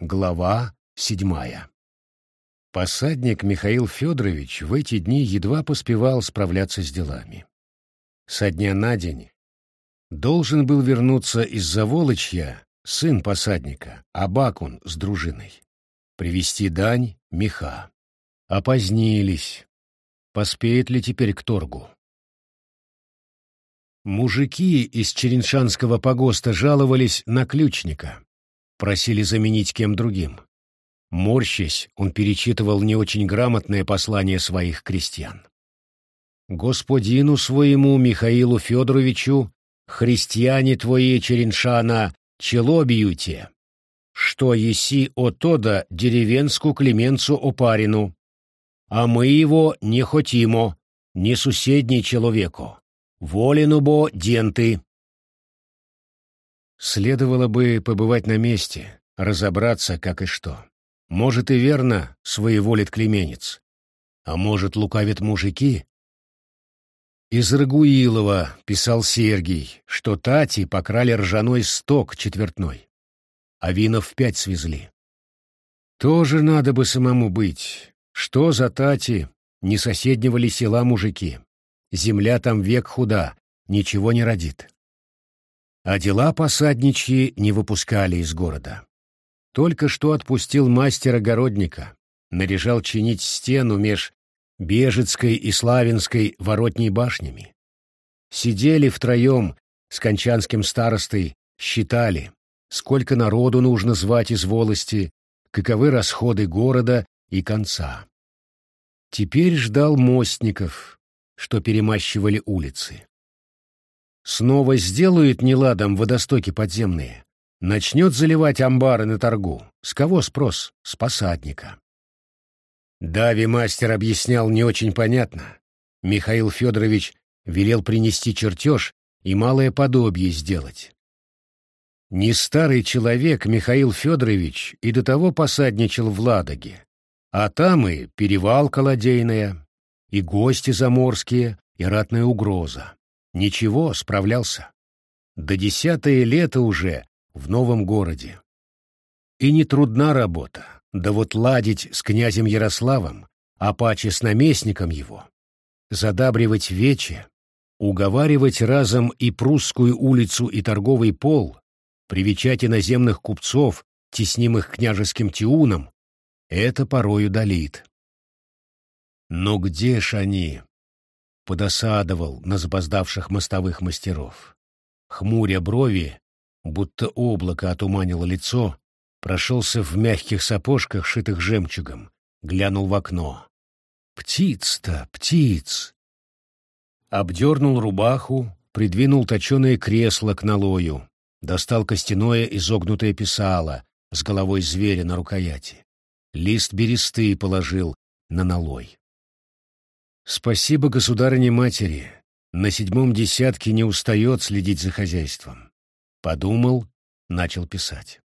Глава седьмая. Посадник Михаил Федорович в эти дни едва поспевал справляться с делами. Со дня на день должен был вернуться из Заволочья сын посадника, Абакун с дружиной. Привести дань меха. Опозднились. Поспеет ли теперь к торгу? Мужики из Череншанского погоста жаловались на ключника. Просили заменить кем другим. Морщась, он перечитывал не очень грамотное послание своих крестьян. «Господину своему Михаилу Федоровичу, христиане твои Череншана, чело бьюте, что еси отода деревенску Клеменцу Опарину, а мы его не хотимо, не суседний человеку, волен бо денты». Следовало бы побывать на месте, разобраться, как и что. Может и верно своеволит клеменец, а может лукавят мужики. Из Рагуилова писал Сергий, что Тати покрали ржаной сток четвертной, а винов пять свезли. Тоже надо бы самому быть. Что за Тати, не соседнего ли села мужики? Земля там век худа, ничего не родит а дела посадничьи не выпускали из города. Только что отпустил мастера-городника, наряжал чинить стену меж Бежецкой и Славянской воротней башнями. Сидели втроем с кончанским старостой, считали, сколько народу нужно звать из волости, каковы расходы города и конца. Теперь ждал мостников, что перемащивали улицы. Снова сделают неладом водостоки подземные. Начнет заливать амбары на торгу. С кого спрос? С посадника. Дави мастер объяснял не очень понятно. Михаил Федорович велел принести чертеж и малое подобие сделать. Не старый человек Михаил Федорович и до того посадничал в Ладоге, а там и перевал колодейная, и гости заморские, и ратная угроза. Ничего, справлялся. До десятое лето уже в новом городе. И не трудна работа, да вот ладить с князем Ярославом, а паче с наместником его, задабривать вече, уговаривать разом и прусскую улицу, и торговый пол, привечать иноземных купцов, теснимых княжеским тиуном, это порою долит. Но где ж они, подосадовал на запоздавших мостовых мастеров. Хмуря брови, будто облако отуманило лицо, прошелся в мягких сапожках, шитых жемчугом, глянул в окно. «Птиц-то, птиц!» Обдернул рубаху, придвинул точеное кресло к налою, достал костяное изогнутое писало с головой зверя на рукояти. Лист бересты положил на налой. Спасибо государыне-матери. На седьмом десятке не устает следить за хозяйством. Подумал, начал писать.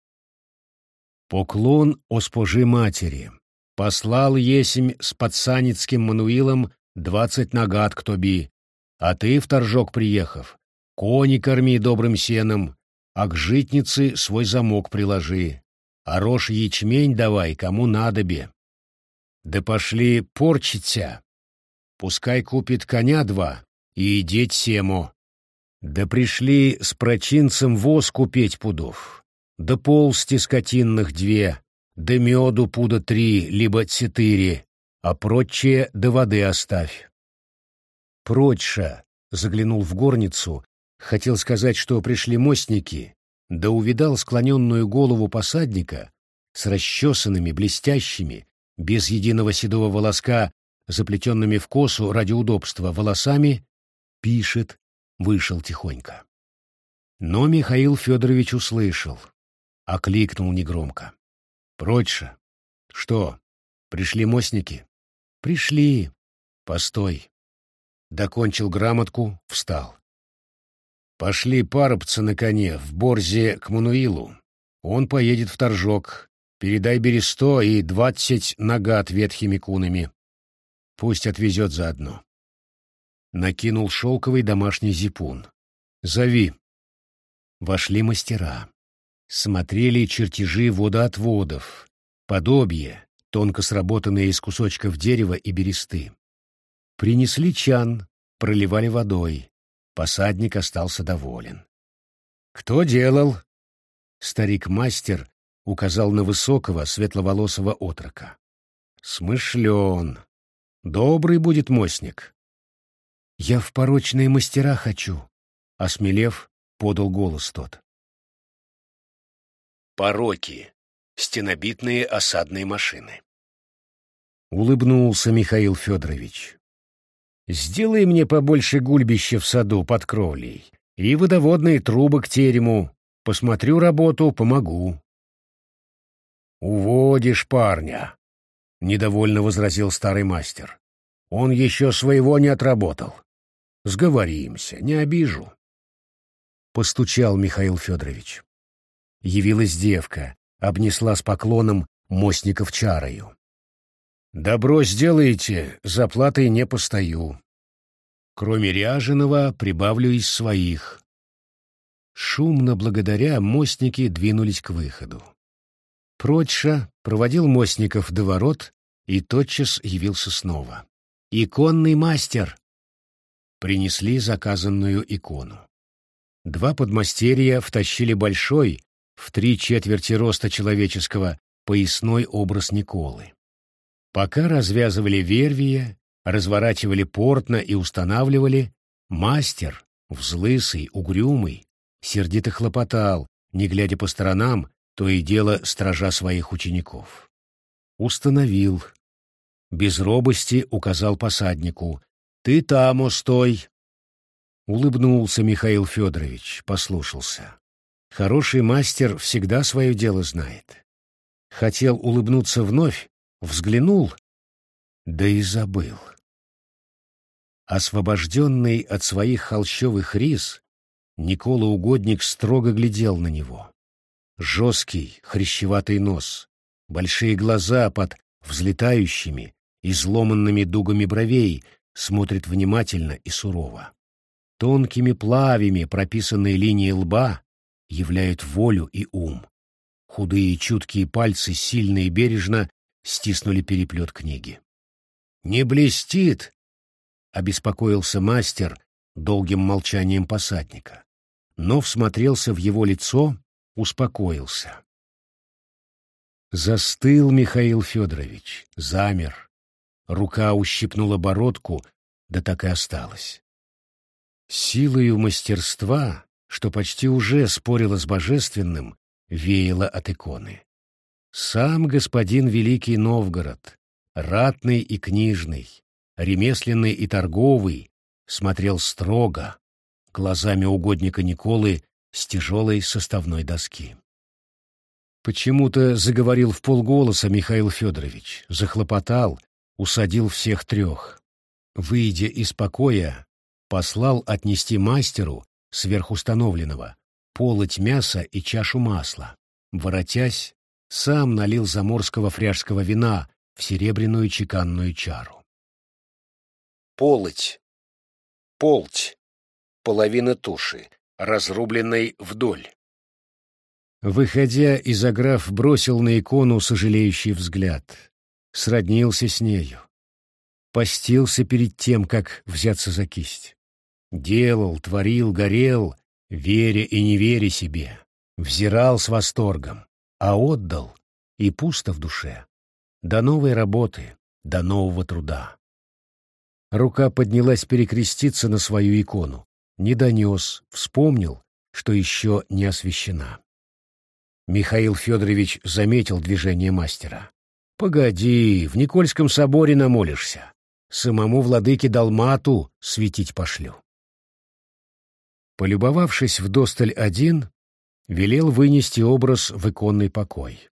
Поклон о спожи матери. Послал есмь с подсаницким Мануилом двадцать нагад к тоби, а ты, в торжок приехав, кони корми добрым сеном, а к житнице свой замок приложи, а рожь ячмень давай, кому надобе. Да пошли порчиться, Пускай купит коня два и деть сему. Да пришли с прочинцем воз купить пудов. Да полсти скотинных две, да меду пуда три, либо четыре, а прочее до воды оставь. Прочша заглянул в горницу, хотел сказать, что пришли мостники, да увидал склоненную голову посадника с расчесанными, блестящими, без единого седого волоска заплетенными в косу ради удобства волосами, пишет, вышел тихонько. Но Михаил Федорович услышал, окликнул негромко. «Прочь Что, пришли мостники?» «Пришли. Постой». Докончил грамотку, встал. «Пошли парубцы на коне в Борзе к Мануилу. Он поедет в Торжок. Передай Бересто и двадцать нагат ветхими кунами. Пусть отвезет заодно. Накинул шелковый домашний зипун. «Зови». Вошли мастера. смотрели чертежи водоотводов, подобие, тонко сработанные из кусочков дерева и бересты. Принесли чан, проливали водой. Посадник остался доволен. «Кто делал?» Старик-мастер указал на высокого, светловолосого отрока. «Смышлен. Добрый будет мостник». «Я в порочные мастера хочу», — осмелев, подал голос тот. Пороки. Стенобитные осадные машины. Улыбнулся Михаил Федорович. «Сделай мне побольше гульбища в саду под кровлей и водоводные трубы к терему. Посмотрю работу, помогу». «Уводишь парня», — недовольно возразил старый мастер. «Он еще своего не отработал. Сговоримся, не обижу». Постучал Михаил Федорович явилась девка, обнесла с поклоном мостников чарою. «Добро сделаете, за платой не постою. Кроме ряженого прибавлю из своих». Шумно благодаря мостники двинулись к выходу. Прочша проводил мостников до ворот и тотчас явился снова. «Иконный мастер!» Принесли заказанную икону. Два подмастерья втащили большой, в три четверти роста человеческого поясной образ Николы. Пока развязывали вервия, разворачивали портно и устанавливали, мастер, взлысый, угрюмый, сердито хлопотал, не глядя по сторонам, то и дело стража своих учеников. Установил. Без робости указал посаднику. «Ты там, устой!» Улыбнулся Михаил Федорович, послушался. Хороший мастер всегда свое дело знает. Хотел улыбнуться вновь, взглянул, да и забыл. Освобожденный от своих холщовых рис, Никола Угодник строго глядел на него. Жесткий, хрящеватый нос, большие глаза под взлетающими, изломанными дугами бровей смотрят внимательно и сурово. Тонкими плавями прописанные линии лба являют волю и ум. Худые чуткие пальцы сильно и бережно стиснули переплет книги. «Не блестит!» — обеспокоился мастер долгим молчанием посадника, но всмотрелся в его лицо, успокоился. Застыл Михаил Федорович, замер. Рука ущипнула бородку, да так и осталась. Силою мастерства что почти уже спорило с божественным, веяло от иконы. Сам господин Великий Новгород, ратный и книжный, ремесленный и торговый, смотрел строго, глазами угодника Николы с тяжелой составной доски. Почему-то заговорил в полголоса Михаил Федорович, захлопотал, усадил всех трех. Выйдя из покоя, послал отнести мастеру сверхустановленного, полоть мяса и чашу масла. Воротясь, сам налил заморского фряжского вина в серебряную чеканную чару. Полоть. Полть. Половина туши, разрубленной вдоль. Выходя из аграф, бросил на икону сожалеющий взгляд. Сроднился с нею. Постился перед тем, как взяться за кисть. Делал, творил, горел, веря и не веря себе. Взирал с восторгом, а отдал, и пусто в душе. До новой работы, до нового труда. Рука поднялась перекреститься на свою икону. Не донес, вспомнил, что еще не освящена. Михаил Федорович заметил движение мастера. «Погоди, в Никольском соборе намолишься. Самому владыке Далмату светить пошлю». Полюбовавшись в досталь один, велел вынести образ в иконный покой.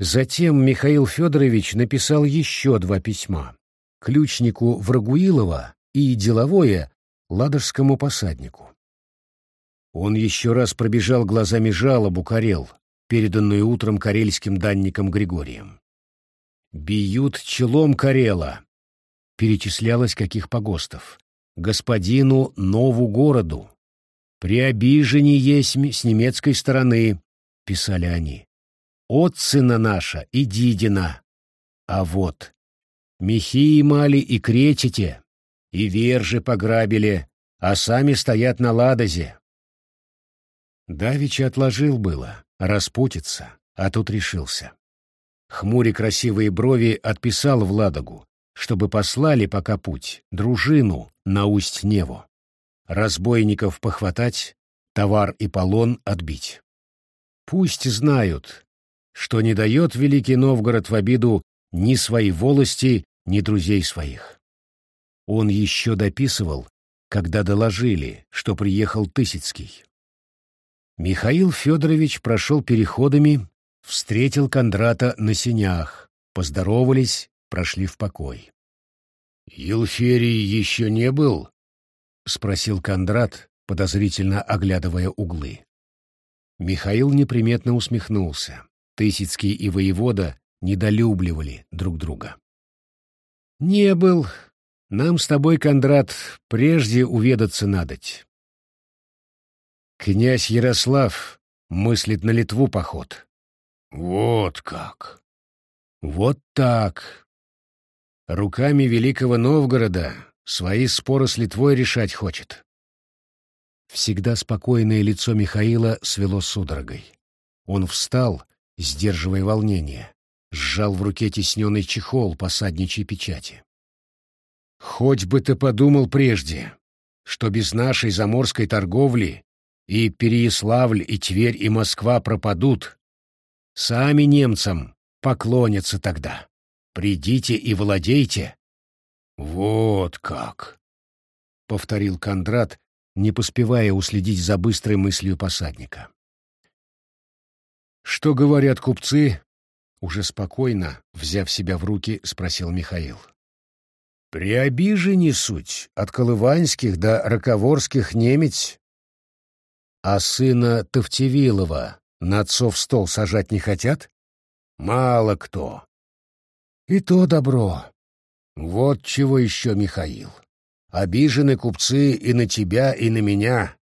Затем Михаил Федорович написал еще два письма — ключнику Врагуилова и деловое ладожскому посаднику. Он еще раз пробежал глазами жалобу Карел, переданную утром карельским данником Григорием. «Бьют челом Карела», — перечислялось каких погостов господину Нову городу. «При обижении есть с немецкой стороны», — писали они. «Отцина наша и Дидина. А вот мехи мали и кретите, и вержи пограбили, а сами стоят на ладозе». Давича отложил было, распутиться, а тут решился. Хмуря красивые брови отписал в Ладогу, чтобы послали пока путь, дружину на Усть-Неву. Разбойников похватать, товар и полон отбить. Пусть знают, что не дает Великий Новгород в обиду ни своей волости, ни друзей своих. Он еще дописывал, когда доложили, что приехал Тысяцкий. Михаил Федорович прошел переходами, встретил Кондрата на сенях, поздоровались, прошли в покой. «Елферий еще не был?» — спросил Кондрат, подозрительно оглядывая углы. Михаил неприметно усмехнулся. Тысяцкий и воевода недолюбливали друг друга. «Не был. Нам с тобой, Кондрат, прежде уведаться надоть. Князь Ярослав мыслит на Литву поход». «Вот как!» «Вот так. Руками Великого Новгорода свои споры с Литвой решать хочет». Всегда спокойное лицо Михаила свело судорогой. Он встал, сдерживая волнение, сжал в руке тесненный чехол посадничьей печати. «Хоть бы ты подумал прежде, что без нашей заморской торговли и Переяславль, и Тверь, и Москва пропадут. Сами немцам поклонятся тогда. Придите и владейте». «Вот как!» — повторил Кондрат, не поспевая уследить за быстрой мыслью посадника. «Что говорят купцы?» — уже спокойно, взяв себя в руки, спросил Михаил. «При обижении суть от колыванских до раковорских немец. А сына Тавтевилова на отцов стол сажать не хотят? Мало кто. И то добро. Вот чего еще, Михаил. Обижены купцы и на тебя, и на меня.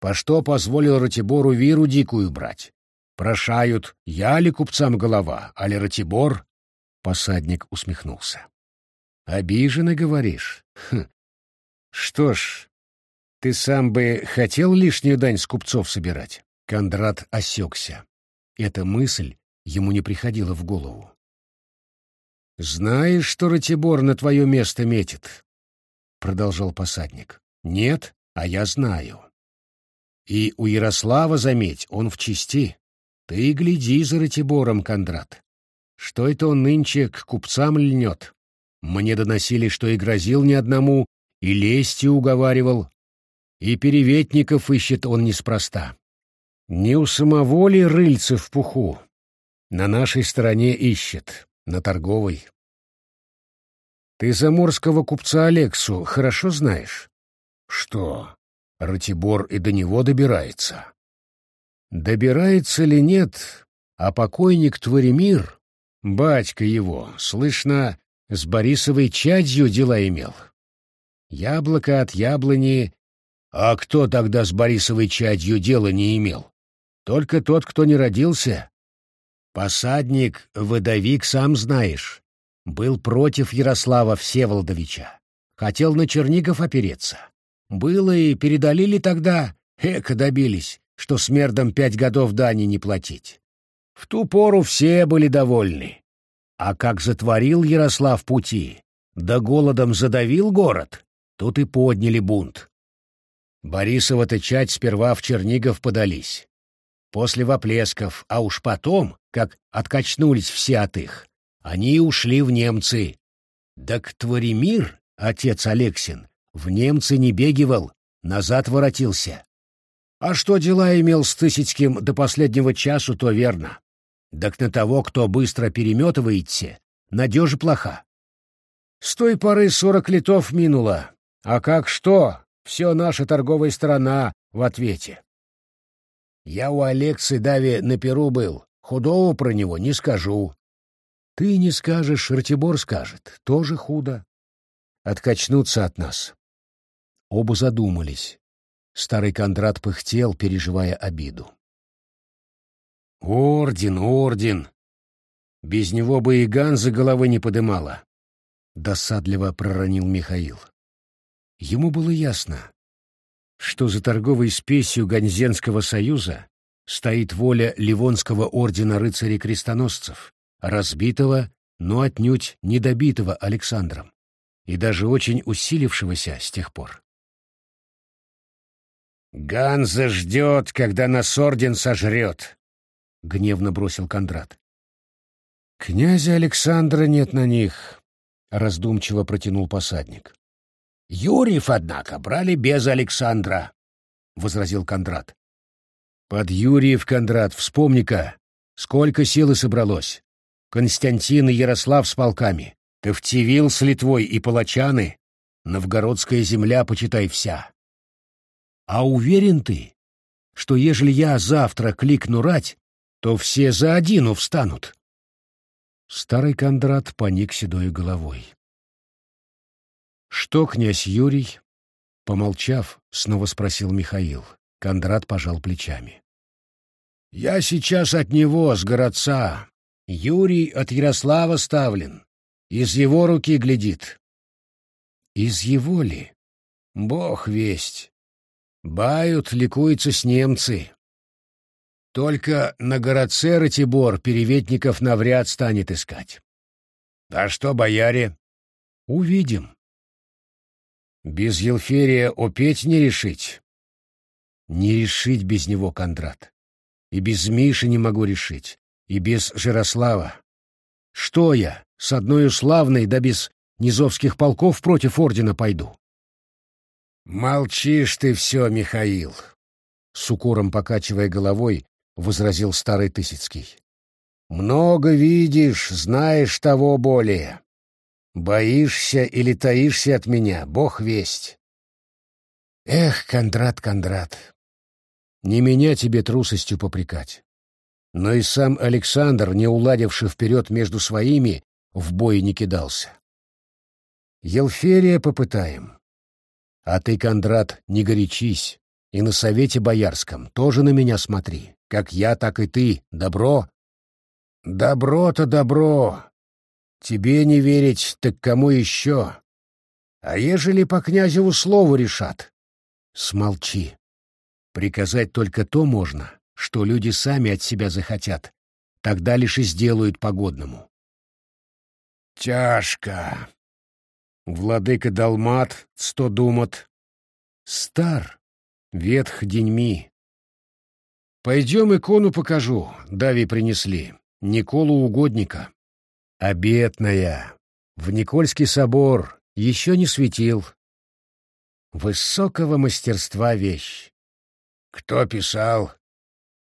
По что позволил Ратибору виру дикую брать? Прошают, я ли купцам голова, а ли Ратибор? Посадник усмехнулся. Обижены, говоришь? Хм. Что ж, ты сам бы хотел лишнюю дань с купцов собирать? Кондрат осекся. Эта мысль ему не приходила в голову. «Знаешь, что Ратибор на твое место метит?» — продолжал посадник. «Нет, а я знаю. И у Ярослава, заметь, он в чести. Ты гляди за Ратибором, Кондрат. Что это он нынче к купцам льнет? Мне доносили, что и грозил ни одному, и лести уговаривал. И переветников ищет он неспроста. Не у самого ли рыльца в пуху? На нашей стороне ищет, на торговой. Ты заморского купца Алексу хорошо знаешь? Что, Ратибор и до него добирается? Добирается ли нет, а покойник Творимир, батька его, слышно, с Борисовой чадью дела имел. Яблоко от яблони... А кто тогда с Борисовой чадью дела не имел? Только тот, кто не родился. Посадник, выдовик, сам знаешь, был против Ярослава Всеволодовича. Хотел на Чернигов опереться. Было и передали ли тогда, эко добились что смердом пять годов дани не платить. В ту пору все были довольны. А как затворил Ярослав пути, да голодом задавил город, тут и подняли бунт. Борисова-то чать сперва в Чернигов подались. После воплесков, а уж потом, как откачнулись все от их, они ушли в немцы. Да к Творимир, отец Алексин, в немцы не бегивал, назад воротился. А что дела имел с Тысяцким до последнего часу, то верно. Так на того, кто быстро переметывается, надежа плоха. С той поры сорок летов минуло, а как что, все наша торговая страна в ответе. Я у Алексы Дави на Перу был, худого про него не скажу. Ты не скажешь, Ратибор скажет, тоже худо. Откачнуться от нас. Оба задумались. Старый Кондрат пыхтел, переживая обиду. «Орден, орден! Без него бы и Ганза головы не подымала!» — досадливо проронил Михаил. Ему было ясно, что за торговой спесью Ганзенского союза стоит воля Ливонского ордена рыцарей-крестоносцев, разбитого, но отнюдь недобитого Александром, и даже очень усилившегося с тех пор. «Ганза ждет, когда нас орден сожрет», — гневно бросил Кондрат. «Князя Александра нет на них», — раздумчиво протянул посадник. «Юрьев, однако, брали без Александра», — возразил Кондрат. «Под Юрьев, Кондрат, вспомни-ка, сколько силы собралось. Константин и Ярослав с полками, Ковтивил с Литвой и Палачаны, Новгородская земля, почитай, вся. А уверен ты, что ежели я завтра кликну рать, то все за одину встанут?» Старый Кондрат поник седой головой. «Что, князь Юрий?» Помолчав, снова спросил Михаил. Кондрат пожал плечами. «Я сейчас от него, с городца. Юрий от Ярослава ставлен. Из его руки глядит». «Из его ли?» «Бог весть. Бают, ликуются с немцы. Только на городце Ратибор переветников навряд станет искать. А что, бояре? Увидим. Без Елферия опеть не решить. Не решить без него, Кондрат. И без Миши не могу решить. И без Жирослава. Что я, с одной славной да без низовских полков против ордена пойду? Молчишь ты все, Михаил. С укором покачивая головой, возразил старый Тысяцкий. Много видишь, знаешь того более. Боишься или таишься от меня, бог весть. Эх, Кондрат, Кондрат, не меня тебе трусостью попрекать. Но и сам Александр, не уладивший вперед между своими, в бой не кидался. Елферия попытаем. А ты, Кондрат, не горячись, и на совете боярском тоже на меня смотри, как я, так и ты. Добро? Добро-то добро, Тебе не верить, так кому еще? А ежели по князеву слову решат? Смолчи. Приказать только то можно, что люди сами от себя захотят. Тогда лишь и сделают погодному. Тяжко. Владыка Далмат, сто думат. Стар, ветх деньми. Пойдем икону покажу, Дави принесли. Николу Угодника. Обетная. В Никольский собор еще не светил. Высокого мастерства вещь. Кто писал?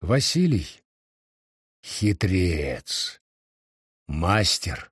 Василий. Хитрец. Мастер.